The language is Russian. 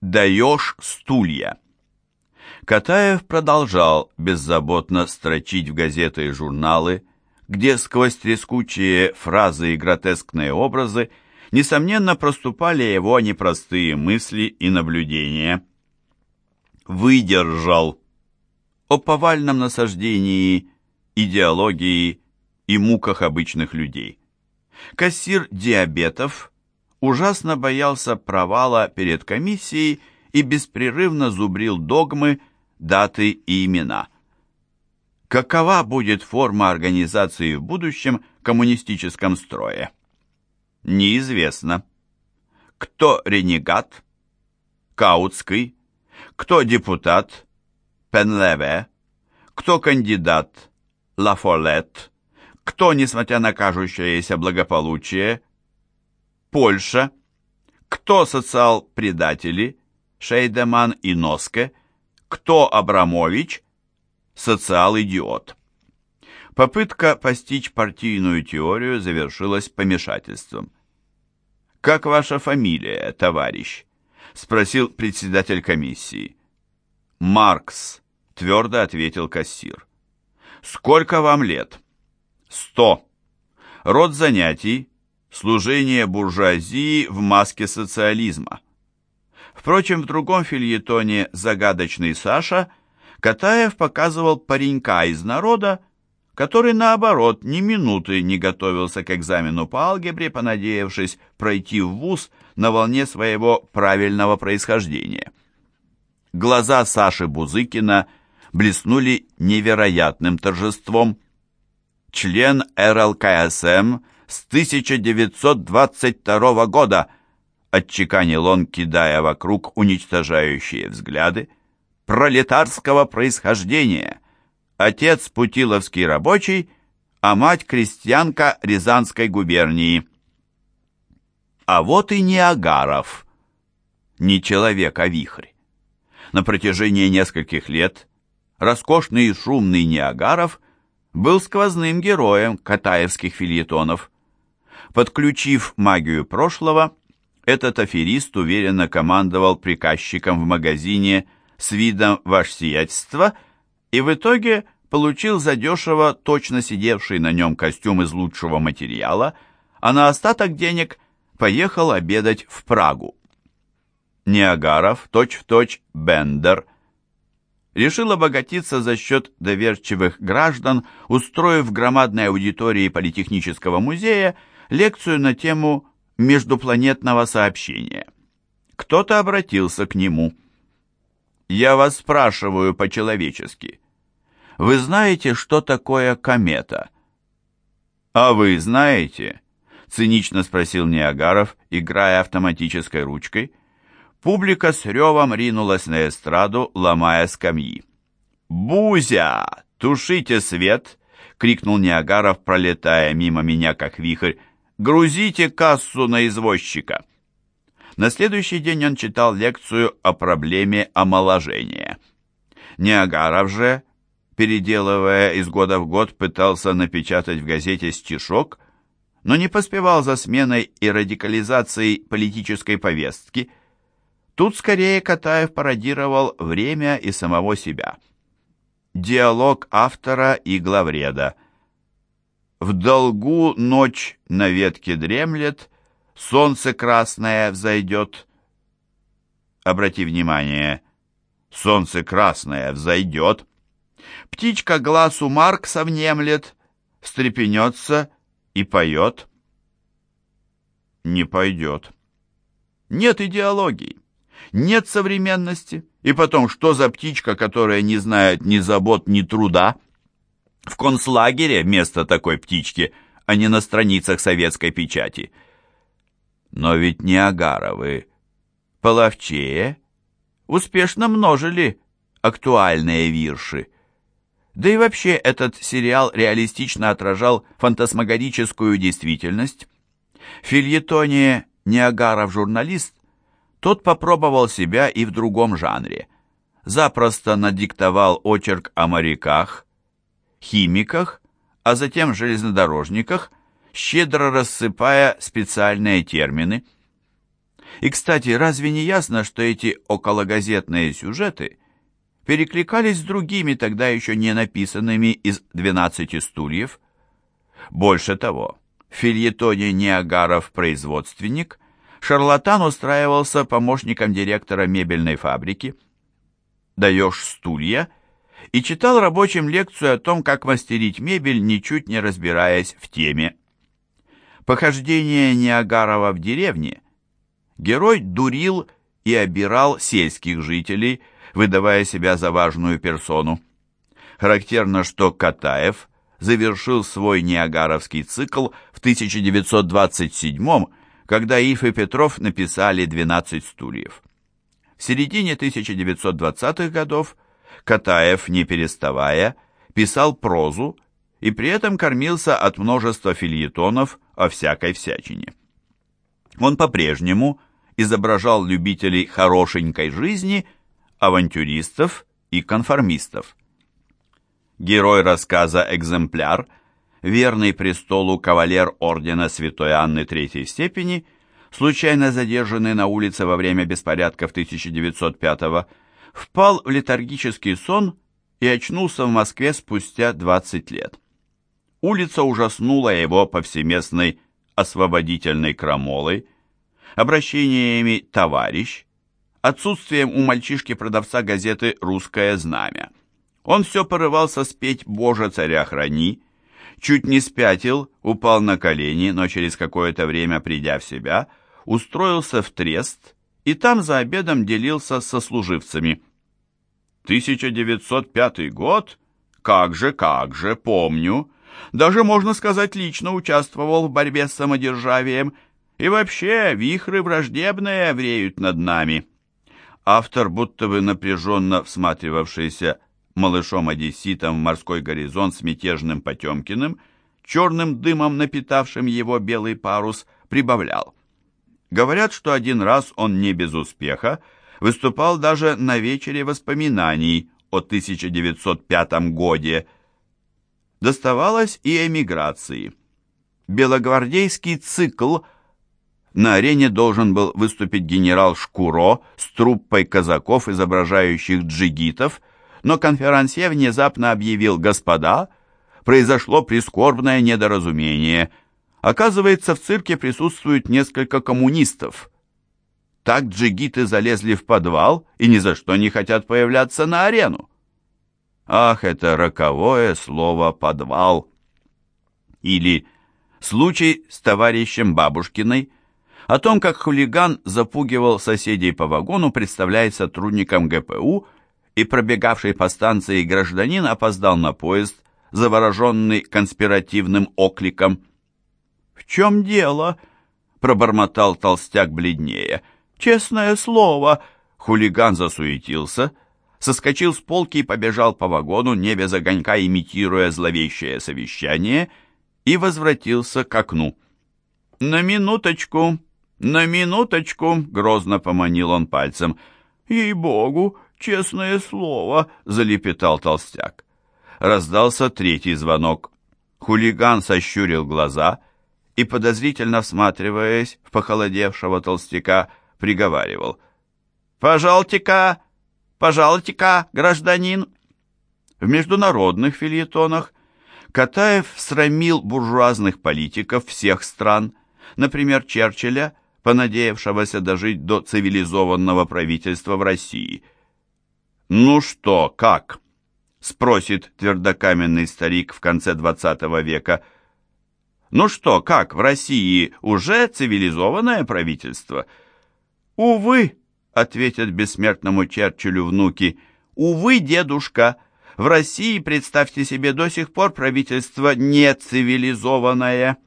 даешь стулья. Катаев продолжал беззаботно строчить в газеты и журналы, где сквозь трескучие фразы и гротескные образы несомненно проступали его непростые мысли и наблюдения. «Выдержал» о повальном насаждении, идеологии и муках обычных людей. Кассир диабетов ужасно боялся провала перед комиссией и беспрерывно зубрил догмы, даты и имена. Какова будет форма организации в будущем коммунистическом строе? Неизвестно. Кто ренегат? Каутский. Кто депутат? Пенлеве. Кто кандидат? Лафолет. Кто, несмотря на кажущееся благополучие? Польша. Кто социал-предатели? Шейдеман и Носке. Кто Абрамович? Социал-идиот. Попытка постичь партийную теорию завершилась помешательством. «Как ваша фамилия, товарищ?» — спросил председатель комиссии. «Маркс», — твердо ответил кассир. «Сколько вам лет?» «Сто». Род занятий – служение буржуазии в маске социализма. Впрочем, в другом фильетоне «Загадочный Саша» Катаев показывал паренька из народа, который, наоборот, ни минуты не готовился к экзамену по алгебре, понадеявшись пройти в вуз на волне своего правильного происхождения. Глаза Саши Бузыкина блеснули невероятным торжеством. Член РЛКСМ с 1922 года – отчеканил он, кидая вокруг уничтожающие взгляды, пролетарского происхождения. Отец путиловский рабочий, а мать крестьянка Рязанской губернии. А вот и Ниагаров, не человек, а вихрь. На протяжении нескольких лет роскошный и шумный Ниагаров был сквозным героем катаевских фильетонов. Подключив магию прошлого, этот аферист уверенно командовал приказчиком в магазине с видом «Ваше сиятельство» и в итоге получил задешево точно сидевший на нем костюм из лучшего материала, а на остаток денег поехал обедать в Прагу. Ниагаров, точь-в-точь точь Бендер, решил обогатиться за счет доверчивых граждан, устроив в громадной аудитории Политехнического музея лекцию на тему междупланетного сообщения. Кто-то обратился к нему. «Я вас спрашиваю по-человечески. Вы знаете, что такое комета?» «А вы знаете?» — цинично спросил Ниагаров, играя автоматической ручкой. Публика с ревом ринулась на эстраду, ломая скамьи. «Бузя! Тушите свет!» — крикнул Ниагаров, пролетая мимо меня, как вихрь, Грузите кассу на извозчика. На следующий день он читал лекцию о проблеме омоложения. Ниагаров же, переделывая из года в год, пытался напечатать в газете стишок, но не поспевал за сменой и радикализацией политической повестки. Тут скорее Катаев пародировал время и самого себя. Диалог автора и главреда – в долгу ночь на ветке дремлет, солнце красное взойдет. Обрати внимание, солнце красное взойдет. Птичка глазу Маркса внемлет, встрепенется и поет. Не пойдет. Нет идеологии, нет современности. И потом, что за птичка, которая не знает ни забот, ни труда? В концлагере вместо такой птички, а не на страницах советской печати. Но ведь не Агаровы, половчее, успешно множили актуальные вирши. Да и вообще этот сериал реалистично отражал фантасмагорическую действительность. В фильетоне «Ниагаров журналист» тот попробовал себя и в другом жанре. Запросто надиктовал очерк о моряках, химиках, а затем железнодорожниках, щедро рассыпая специальные термины. И, кстати, разве не ясно, что эти окологазетные сюжеты перекликались с другими, тогда еще не написанными из «Двенадцати стульев»? Больше того, в фильетоне Ниагаров «Производственник» шарлатан устраивался помощником директора мебельной фабрики. «Даешь стулья» и читал рабочим лекцию о том, как мастерить мебель, ничуть не разбираясь в теме. Похождение Ниагарова в деревне герой дурил и обирал сельских жителей, выдавая себя за важную персону. Характерно, что Катаев завершил свой Ниагаровский цикл в 1927 когда Ив и Петров написали «12 стульев». В середине 1920-х годов Катаев, не переставая, писал прозу и при этом кормился от множества фильетонов о всякой всячине. Он по-прежнему изображал любителей хорошенькой жизни, авантюристов и конформистов. Герой рассказа «Экземпляр», верный престолу кавалер ордена Святой Анны Третьей степени, случайно задержанный на улице во время беспорядков 1905 года, впал в летаргический сон и очнулся в Москве спустя 20 лет. Улица ужаснула его повсеместной освободительной крамолой, обращениями «товарищ», отсутствием у мальчишки-продавца газеты «Русское знамя». Он все порывался спеть «Боже, царя храни», чуть не спятил, упал на колени, но через какое-то время, придя в себя, устроился в трест и там за обедом делился со служивцами. 1905 год? Как же, как же, помню. Даже, можно сказать, лично участвовал в борьбе с самодержавием. И вообще, вихры враждебные вреют над нами. Автор, будто бы напряженно всматривавшийся малышом-одесситом в морской горизонт с мятежным Потемкиным, черным дымом напитавшим его белый парус, прибавлял. Говорят, что один раз он не без успеха выступал даже на вечере воспоминаний о 1905 годе. Доставалось и эмиграции. Белогвардейский цикл на арене должен был выступить генерал Шкуро с труппой казаков, изображающих джигитов, но конферансье внезапно объявил «Господа, произошло прискорбное недоразумение. Оказывается, в цирке присутствуют несколько коммунистов. Так джигиты залезли в подвал и ни за что не хотят появляться на арену. Ах, это роковое слово «подвал». Или случай с товарищем Бабушкиной о том, как хулиган запугивал соседей по вагону, представляет сотрудникам ГПУ, и пробегавший по станции гражданин опоздал на поезд, завороженный конспиративным окликом. «В чем дело?» — пробормотал толстяк бледнее. «Честное слово!» Хулиган засуетился, соскочил с полки и побежал по вагону, не без огонька имитируя зловещее совещание, и возвратился к окну. «На минуточку, на минуточку!» — грозно поманил он пальцем. «Ей-богу, честное слово!» — залепетал толстяк. Раздался третий звонок. Хулиган сощурил глаза и, подозрительно всматриваясь в похолодевшего толстяка, приговаривал. «Пожалуйте-ка, пожалуйте-ка, гражданин!» В международных фильетонах Катаев срамил буржуазных политиков всех стран, например, Черчилля, понадеявшегося дожить до цивилизованного правительства в России. «Ну что, как?» — спросит твердокаменный старик в конце XX века. «Ну что, как, в России уже цивилизованное правительство?» «Увы», — ответят бессмертному Черчиллю внуки, «увы, дедушка, в России, представьте себе, до сих пор правительство не цивилизованное».